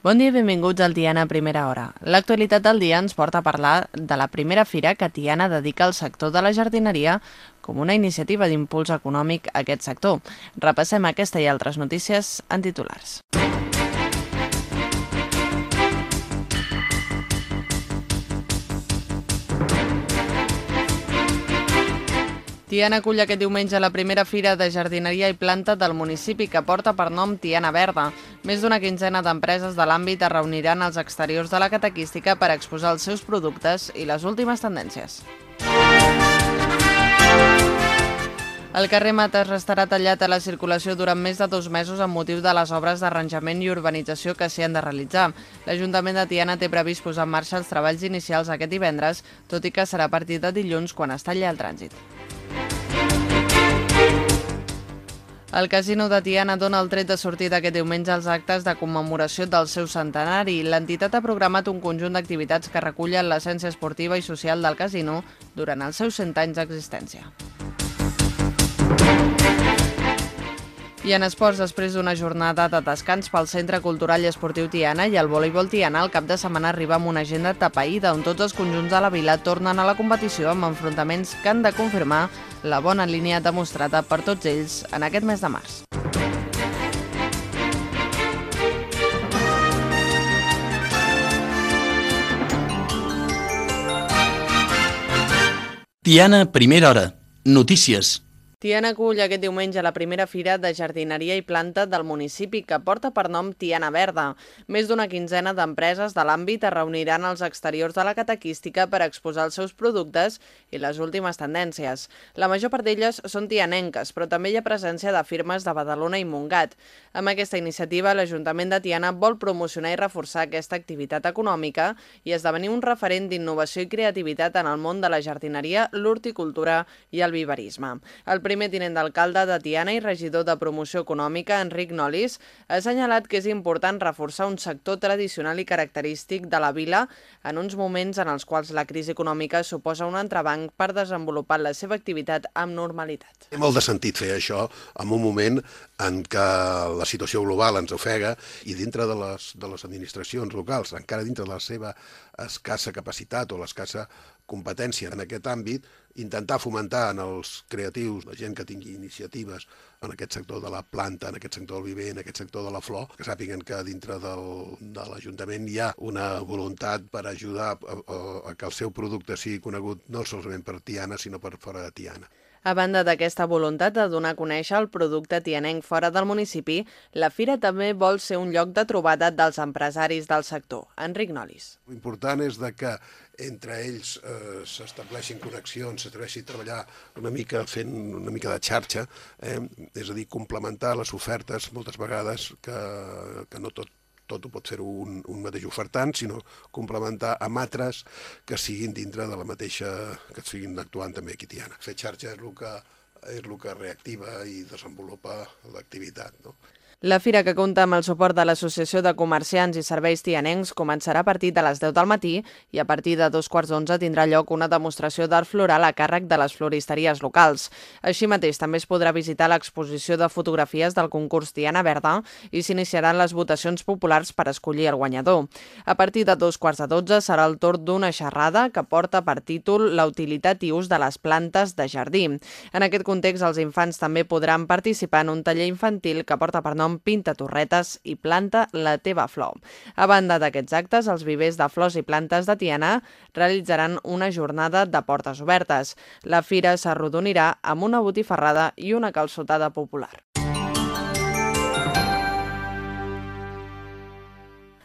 Bon dia i benvinguts al Tiana Primera Hora. L'actualitat del dia ens porta a parlar de la primera fira que Tiana dedica al sector de la jardineria com una iniciativa d'impuls econòmic a aquest sector. Repassem aquesta i altres notícies en titulars. Tiana acull aquest diumenge la primera fira de jardineria i planta del municipi que porta per nom Tiana Verda. Més d'una quinzena d'empreses de l'àmbit es reuniran als exteriors de la catequística per exposar els seus productes i les últimes tendències. El carrer Mates restarà tallat a la circulació durant més de dos mesos amb motiu de les obres d'arranjament i urbanització que s'hi han de realitzar. L'Ajuntament de Tiana té previst posar en marxa els treballs inicials aquest divendres, tot i que serà a partir de dilluns quan es talli el trànsit. El Casino de Tiana dona el tret de sortida aquest diumenge als actes de commemoració del seu centenari. L'entitat ha programat un conjunt d'activitats que recullen l'essència esportiva i social del casino durant els seus 100 anys d'existència. I en esports, després d'una jornada de descans pel Centre Cultural i Esportiu Tiana i el voleibol Tiana, el cap de setmana arriba amb una agenda tapaïda on tots els conjunts de la vila tornen a la competició amb enfrontaments que han de confirmar la bona línia demostrada per tots ells en aquest mes de març. Tiana, primera hora. Notícies. Tiana acull aquest diumenge la primera fira de jardineria i planta del municipi que porta per nom Tiana Verda. Més d'una quinzena d'empreses de l'àmbit es reuniran als exteriors de la catequística per exposar els seus productes i les últimes tendències. La major part d'elles són tianenques, però també hi ha presència de firmes de Badalona i Montgat. Amb aquesta iniciativa, l'Ajuntament de Tiana vol promocionar i reforçar aquesta activitat econòmica i esdevenir un referent d'innovació i creativitat en el món de la jardineria, l'horticultura i el viverisme. El primer tinent d'alcalde de Tiana i regidor de promoció econòmica, Enric Nolis, ha assenyalat que és important reforçar un sector tradicional i característic de la vila en uns moments en els quals la crisi econòmica suposa un entrebanc per desenvolupar la seva activitat amb normalitat. Té molt de sentit fer això en un moment en què la situació global ens ofega i dintre de les, de les administracions locals, encara dintre de la seva escassa capacitat o l'escassa competència en aquest àmbit, intentar fomentar en els creatius, la gent que tingui iniciatives en aquest sector de la planta, en aquest sector del viver, en aquest sector de la flor, que sàpiguen que dintre del, de l'Ajuntament hi ha una voluntat per ajudar a, a, a que el seu producte sigui conegut no solament per Tiana, sinó per fora de Tiana. A banda d'aquesta voluntat de donar a conèixer el producte tianenc fora del municipi, la fira també vol ser un lloc de trobada dels empresaris del sector. Enric Nolis. L'important és de que entre ells eh, s'estableixin connexions, s'atreveixi a treballar una mica fent una mica de xarxa, eh, és a dir, complementar les ofertes moltes vegades que, que no tot tot ho pot fer un, un mateix ofertant, sinó complementar amb altres que siguin dintre de la mateixa, que siguin actuant també aquí Tiana. Fer xarxa és el que, és el que reactiva i desenvolupa l'activitat. No? La fira, que compta amb el suport de l'Associació de Comerciants i Serveis Tianencs, començarà a partir de les 10 del matí i a partir de dos quarts d'onze tindrà lloc una demostració d'art floral a càrrec de les floristeries locals. Així mateix, també es podrà visitar l'exposició de fotografies del concurs Tiana Verda i s'iniciaran les votacions populars per escollir el guanyador. A partir de dos quarts de dotze serà el torn d'una xerrada que porta per títol La utilitat i ús de les plantes de jardí. En aquest context, els infants també podran participar en un taller infantil que porta per nom nom Pinta Torretes i Planta la teva flor. A banda d'aquests actes, els vivers de flors i plantes de Tiana realitzaran una jornada de portes obertes. La fira s'arrodonirà amb una botifarrada i una calçotada popular.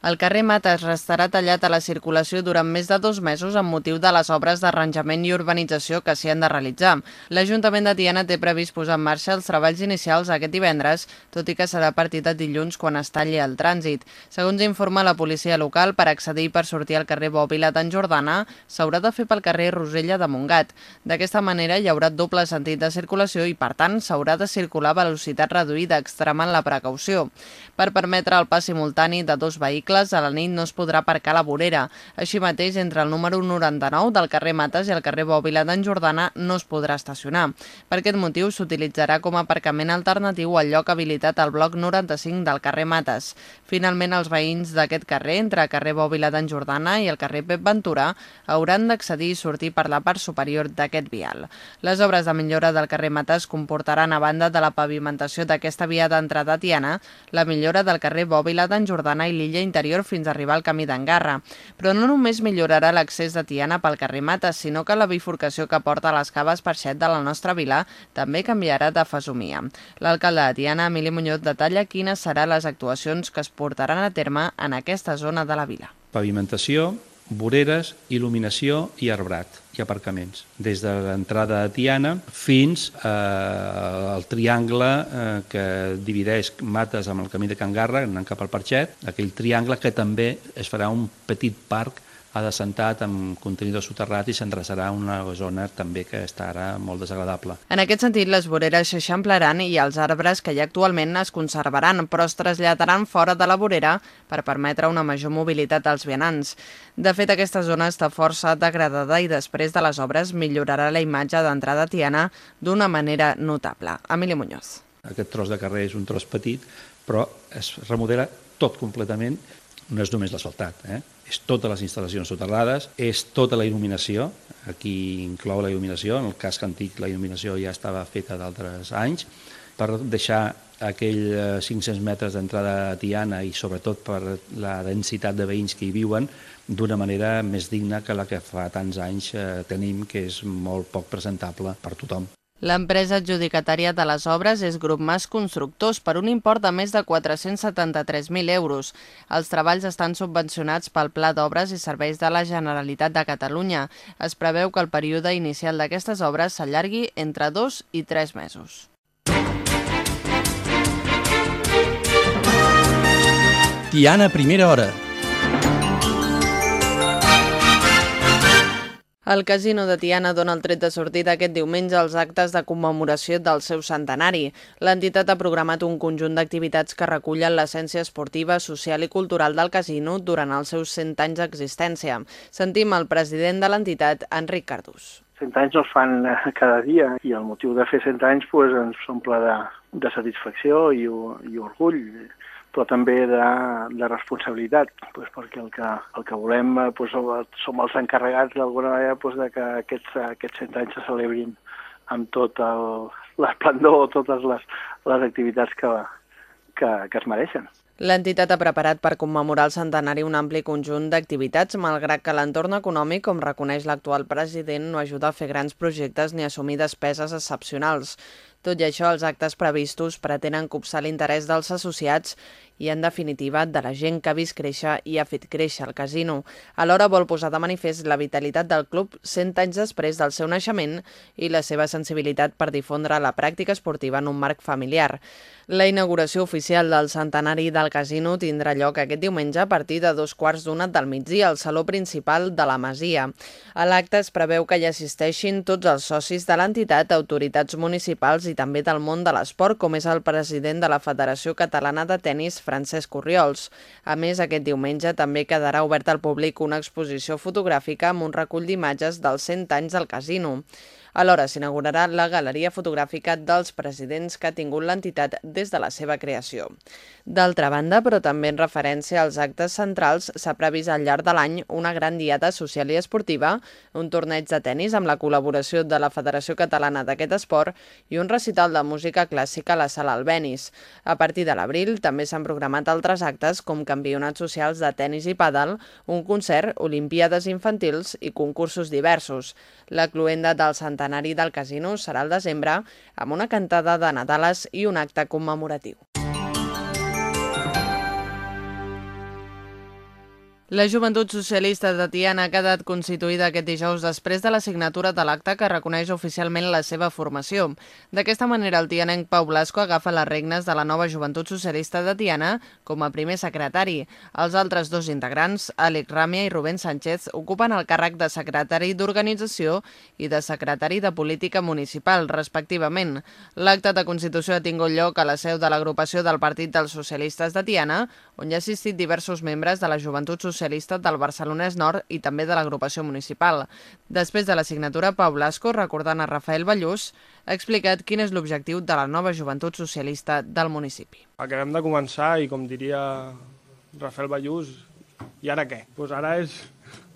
El carrer Mates restarà tallat a la circulació durant més de dos mesos amb motiu de les obres d'arranjament i urbanització que s'hi han de realitzar. L'Ajuntament de Tiana té previst posar en marxa els treballs inicials aquest divendres, tot i que serà a partir de dilluns quan es talli el trànsit. Segons informa la policia local, per accedir i per sortir al carrer Bòbila d'en Jordana, s'haurà de fer pel carrer Rosella de Montgat. D'aquesta manera hi haurà doble sentit de circulació i, per tant, s'haurà de circular a velocitat reduïda, extremant la precaució. Per permetre el pas simultani de dos vehicles, vehicles a la nit no es podrà aparcar a la vorera. Així mateix, entre el número 99 del carrer Mates i el carrer Bòbila d'en Jordana no es podrà estacionar. Per aquest motiu s'utilitzarà com a aparcament alternatiu el lloc habilitat al bloc 95 del carrer Mates. Finalment, els veïns d'aquest carrer, entre el carrer Bòbila d'en Jordana i el carrer Pep Ventura, hauran d'accedir i sortir per la part superior d'aquest vial. Les obres de millora del carrer Mates comportaran, a banda de la pavimentació d'aquesta via d'entrada Tiana, la millora del carrer Bòbila d'en Jordana i l'illa interior fins a arribar al camí d'Engarra. Però no només millorarà l'accés de Tiana pel carrer Mates, sinó que la bifurcació que porta a les caves Parxet de la nostra vila també canviarà de fesomia. L'alcalde de Tiana, Emili Muñoz, detalla quines seran les actuacions que es portaran a terme en aquesta zona de la vila. Pavimentació, voreres, il·luminació i arbrat i aparcaments. Des de l'entrada a Tiana fins eh, al triangle eh, que divideix Mates amb el camí de Can Garra, anant cap al Parxet, aquell triangle que també es farà un petit parc ha descentat amb contenidor soterrat i s'endreçarà una zona també que estarà molt desagradable. En aquest sentit, les voreres s'eixamplaran i els arbres que hi ha actualment es conservaran, però es traslladaran fora de la vorera per permetre una major mobilitat als vianants. De fet, aquesta zona està força degradada i després de les obres millorarà la imatge d'entrada tiana d'una manera notable. Emili Muñoz. Aquest tros de carrer és un tros petit, però es remodela tot completament, no és només l'asfaltat, eh? és totes les instal·lacions soterrades, és tota la il·luminació, aquí inclou la il·luminació, en el casc antic la il·luminació ja estava feta d'altres anys, per deixar aquell 500 eh, metres d'entrada a Tiana i sobretot per la densitat de veïns que hi viuen d'una manera més digna que la que fa tants anys eh, tenim, que és molt poc presentable per tothom. L'empresa adjudicatària de les obres és Grup Mas Constructors per un import de més de 473.000 euros. Els treballs estan subvencionats pel Pla d'Obres i Serveis de la Generalitat de Catalunya. Es preveu que el període inicial d'aquestes obres s'allargui entre dos i tres mesos. Tiana, primera hora. El Casino de Tiana dona el tret de sortida aquest diumenge als actes de commemoració del seu centenari. L'entitat ha programat un conjunt d'activitats que recullen l'essència esportiva, social i cultural del casino durant els seus 100 anys d'existència. Sentim el president de l'entitat, Enric Cardús. 100 anys es fan eh, cada dia i el motiu de fer 100 anys pues, ens omple de, de satisfacció i, i orgull però també de, de responsabilitat, pues, perquè el que, el que volem pues, som els encarregats d'alguna manera pues, de que aquests, aquests 100 anys se celebrin amb tot l'esplendor, totes les, les activitats que, que, que es mereixen. L'entitat ha preparat per commemorar el centenari un ampli conjunt d'activitats, malgrat que l'entorn econòmic, com reconeix l'actual president, no ajuda a fer grans projectes ni a assumir despeses excepcionals. Tot i això, els actes previstos pretenen copsar l'interès dels associats i, en definitiva, de la gent que ha vist créixer i ha fet créixer el casino. Alhora vol posar de manifest la vitalitat del club 100 anys després del seu naixement i la seva sensibilitat per difondre la pràctica esportiva en un marc familiar. La inauguració oficial del centenari del casino tindrà lloc aquest diumenge a partir de dos quarts d'una del migdia al Saló Principal de la Masia. A l'acte es preveu que hi assisteixin tots els socis de l'entitat, autoritats municipals i també del món de l'esport, com és el president de la Federació Catalana de Tenis, Francesc Orriols. A més, aquest diumenge també quedarà oberta al públic una exposició fotogràfica amb un recull d'imatges dels 100 anys del casino. Alhora s'inaugurarà la galeria fotogràfica dels presidents que ha tingut l'entitat des de la seva creació. D'altra banda, però també en referència als actes centrals, s'ha previst al llarg de l'any una gran diada social i esportiva, un torneig de tennis amb la col·laboració de la Federació Catalana d'aquest esport i un recital de música clàssica a la Sala Albenis. A partir de l'abril també s'han programat altres actes com campionats socials de tennis i pàdel, un concert, olimpiades infantils i concursos diversos. La cluenda del Sant centenari del casino serà al desembre amb una cantada de Nadales i un acte commemoratiu. La Joventut Socialista de Tiana ha quedat constituïda aquest dijous després de la signatura de l'acte que reconeix oficialment la seva formació. D'aquesta manera, el tianenc Pau Blasco agafa les regnes de la nova Joventut Socialista de Tiana com a primer secretari. Els altres dos integrants, Àlex Ràmia i Rubén Sánchez, ocupen el càrrec de secretari d'Organització i de secretari de Política Municipal, respectivament. L'acte de constitució ha tingut lloc a la seu de l'agrupació del Partit dels Socialistes de Tiana, on hi ha assistit diversos membres de la Joventut Socialista Socialista del Barcelonès Nord i també de l'agrupació municipal. Després de la signatura, Pau Blasco, recordant a Rafael Ballús, ha explicat quin és l'objectiu de la nova joventut socialista del municipi. Acabem de començar i, com diria Rafael Ballús, i ara què? Pues ara és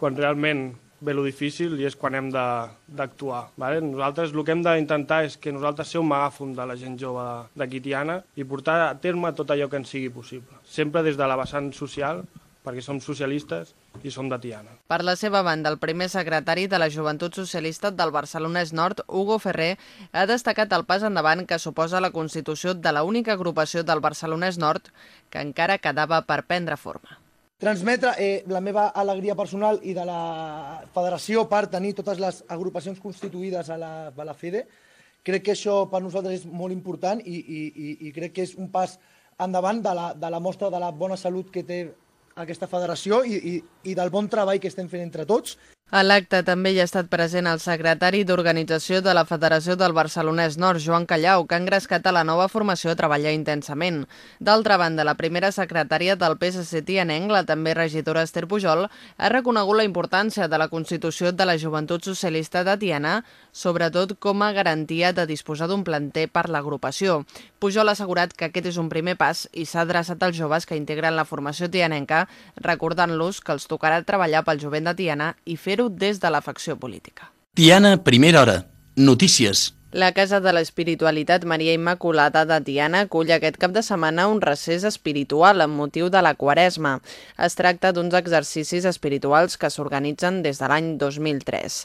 quan realment ve lo difícil i és quan hem d'actuar. Vale? Nosaltres el que hem d'intentar és que nosaltres ser un megàfon de la gent jove de Quitiana i portar a terme tot allò que ens sigui possible. Sempre des de la vessant social, perquè som socialistes i som de Tiana. Per la seva banda, el primer secretari de la Joventut Socialista del Barcelonès Nord, Hugo Ferrer, ha destacat el pas endavant que suposa la constitució de la única agrupació del Barcelonès Nord que encara quedava per prendre forma. Transmetre eh, la meva alegria personal i de la federació per tenir totes les agrupacions constituïdes a la, a la FEDE. Crec que això per nosaltres és molt important i, i, i, i crec que és un pas endavant de la, de la mostra de la bona salut que té aquesta federació i, i, i del bon treball que estem fent entre tots a l'acte també hi ha estat present el secretari d'Organització de la Federació del Barcelonès Nord, Joan Callau, que ha engrescat a la nova formació a treballar intensament. D'altra banda, la primera secretària del PSC Tianenc, la també regidora Esther Pujol, ha reconegut la importància de la Constitució de la Joventut Socialista de Tiana, sobretot com a garantia de disposar d'un planter per l'agrupació. Pujol ha assegurat que aquest és un primer pas i s'ha adreçat als joves que integren la formació tianenca, recordant-los que els tocarà treballar pel jovent de Tiana i fer-ho fer-ho des de la facció política. Tiana, primera hora. Notícies. La Casa de l'Espiritualitat Maria Immaculada de Tiana acull aquest cap de setmana un recés espiritual amb motiu de la Quaresma. Es tracta d'uns exercicis espirituals que s'organitzen des de l'any 2003.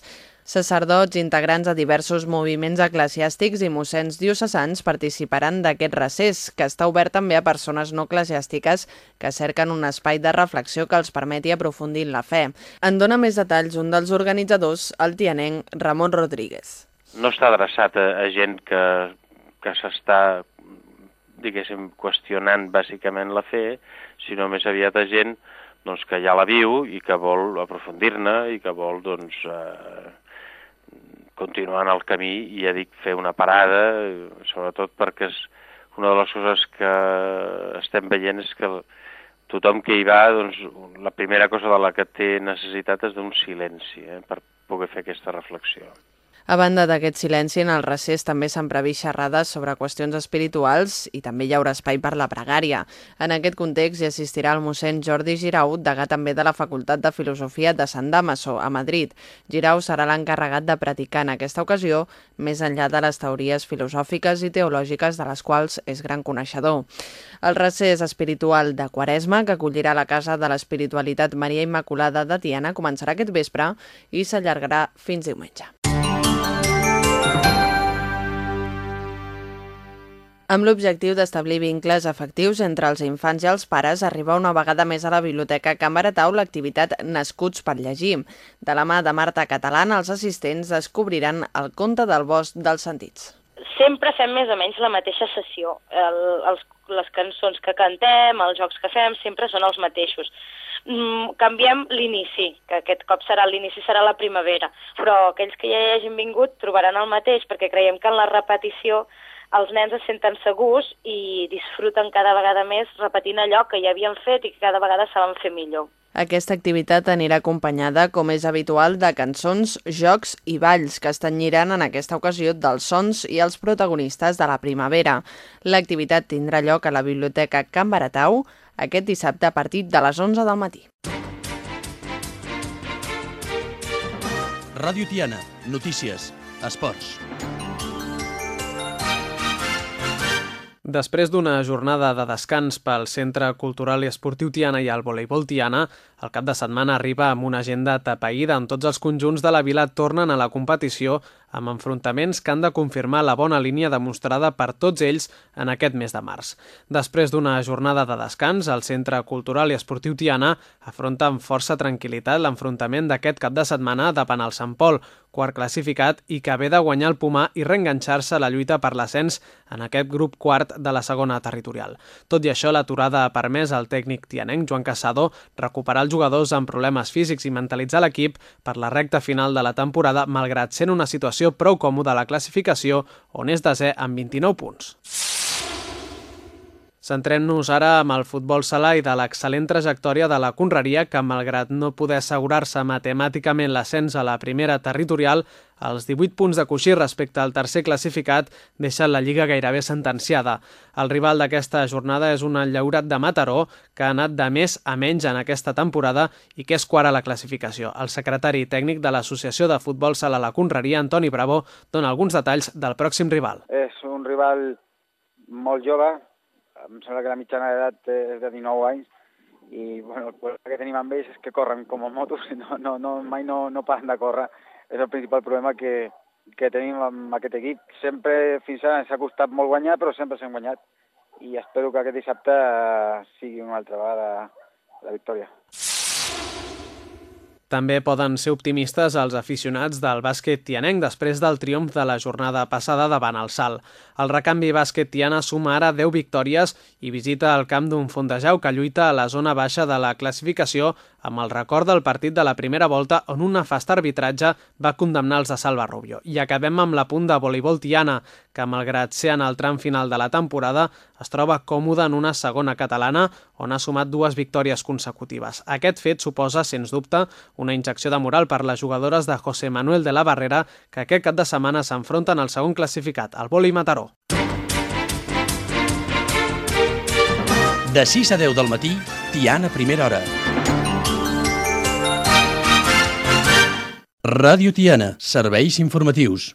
Sacerdots integrants de diversos moviments eclesiàstics i mossens diocesans participaran d'aquest recés, que està obert també a persones no eclesiàstiques que cerquen un espai de reflexió que els permeti aprofundir en la fe. En dona més detalls un dels organitzadors, el tianenc Ramon Rodríguez. No està adreçat a, a gent que, que s'està diguéssim, qüestionant bàsicament la fe, sinó més aviat a gent doncs, que ja la viu i que vol aprofundir-ne i que vol doncs, eh, continuant el camí i ja dic fer una parada, sobretot perquè és una de les coses que estem veient és que tothom que hi va, doncs, la primera cosa de la que té necessitat és d'un silenci eh, per poder fer aquesta reflexió. A banda d'aquest silenci, en el recés també s'han previst xerrades sobre qüestions espirituals i també hi haurà espai per la pregària. En aquest context hi assistirà el mossèn Jordi Girau, degà també de la Facultat de Filosofia de Sant Damaso, a Madrid. Girau serà l'encarregat de practicar en aquesta ocasió, més enllà de les teories filosòfiques i teològiques de les quals és gran coneixedor. El recés espiritual de Quaresma, que acollirà la Casa de l'Espiritualitat Maria Immaculada de Tiana, començarà aquest vespre i s'allargarà fins diumenge. Amb l'objectiu d'establir vincles efectius entre els infants i els pares, arriba una vegada més a la Biblioteca Tau l'activitat Nascuts per llegir. De la mà de Marta Catalana, els assistents descobriran el conte del bosc dels sentits. Sempre fem més o menys la mateixa sessió. El, els, les cançons que cantem, els jocs que fem, sempre són els mateixos. Mm, canviem l'inici, que aquest cop serà l'inici serà la primavera, però aquells que ja hi hagin vingut trobaran el mateix, perquè creiem que en la repetició els nens es senten segurs i disfruten cada vegada més repetint allò que ja havien fet i que cada vegada saben fer millor. Aquesta activitat anirà acompanyada, com és habitual, de cançons, jocs i balls que es tenyiran en aquesta ocasió dels sons i els protagonistes de la primavera. L'activitat tindrà lloc a la Biblioteca Can Baratau aquest dissabte a partir de les 11 del matí. Ràdio Tiana, notícies, esports. Després d'una jornada de descans pel Centre Cultural i Esportiu Tiana i el voleibol Tiana, el cap de setmana arriba amb una agenda tapaïda on tots els conjunts de la vila tornen a la competició amb enfrontaments que han de confirmar la bona línia demostrada per tots ells en aquest mes de març. Després d'una jornada de descans, el Centre Cultural i Esportiu Tiana afronta amb força tranquil·litat l'enfrontament d'aquest cap de setmana davant el Sant Pol, quart classificat i que ve de guanyar el Pumà i reenganxar-se a la lluita per l'ascens en aquest grup quart de la segona territorial. Tot i això, l'aturada ha permès al tècnic tianenc Joan Casado recuperar els jugadors amb problemes físics i mentalitzar l'equip per la recta final de la temporada, malgrat sent una situació prou còmoda a la classificació, on és desè amb 29 punts. Centrem-nos ara amb el futbol sala i de l'excel·lent trajectòria de la Conreria, que malgrat no poder assegurar-se matemàticament l'ascens a la primera territorial, els 18 punts de coixí respecte al tercer classificat deixen la Lliga gairebé sentenciada. El rival d'aquesta jornada és un enllaurat de Mataró, que ha anat de més a menys en aquesta temporada i que és quart a la classificació. El secretari tècnic de l'Associació de Futbol Sala La Conreria, Antoni Bravo, dona alguns detalls del pròxim rival. És un rival molt jove, em sembla que la mitjana d'edat és de 19 anys, i bueno, el problema que tenim amb ells és que corren com a motos, no, no, no, mai no, no paren de córrer. És el principal problema que, que tenim amb aquest equip. Sempre fins ara ens ha costat molt guanyar, però sempre s'han guanyat. I espero que aquest dissabte sigui una altra vegada la victòria. També poden ser optimistes els aficionats del bàsquet tianenc després del triomf de la jornada passada davant el Salt. El recanvi bàsquet tiana suma ara 10 victòries i visita el camp d'un Fondejau que lluita a la zona baixa de la classificació amb el record del partit de la primera volta on un nefast arbitratge va condemnar els de Salva Rubio. I acabem amb la punt de voleibol Tiana, que malgrat ser en el tram final de la temporada, es troba còmode en una segona catalana on ha sumat dues victòries consecutives. Aquest fet suposa, sens dubte, una injecció de moral per les jugadores de José Manuel de la Barrera que aquest cap de setmana s'enfronten al segon classificat, el voli Mataró. De 6 a 10 del matí, Tiana Primera Hora. Ràdio Tiana, serveis informatius.